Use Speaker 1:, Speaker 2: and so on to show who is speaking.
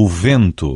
Speaker 1: o vento.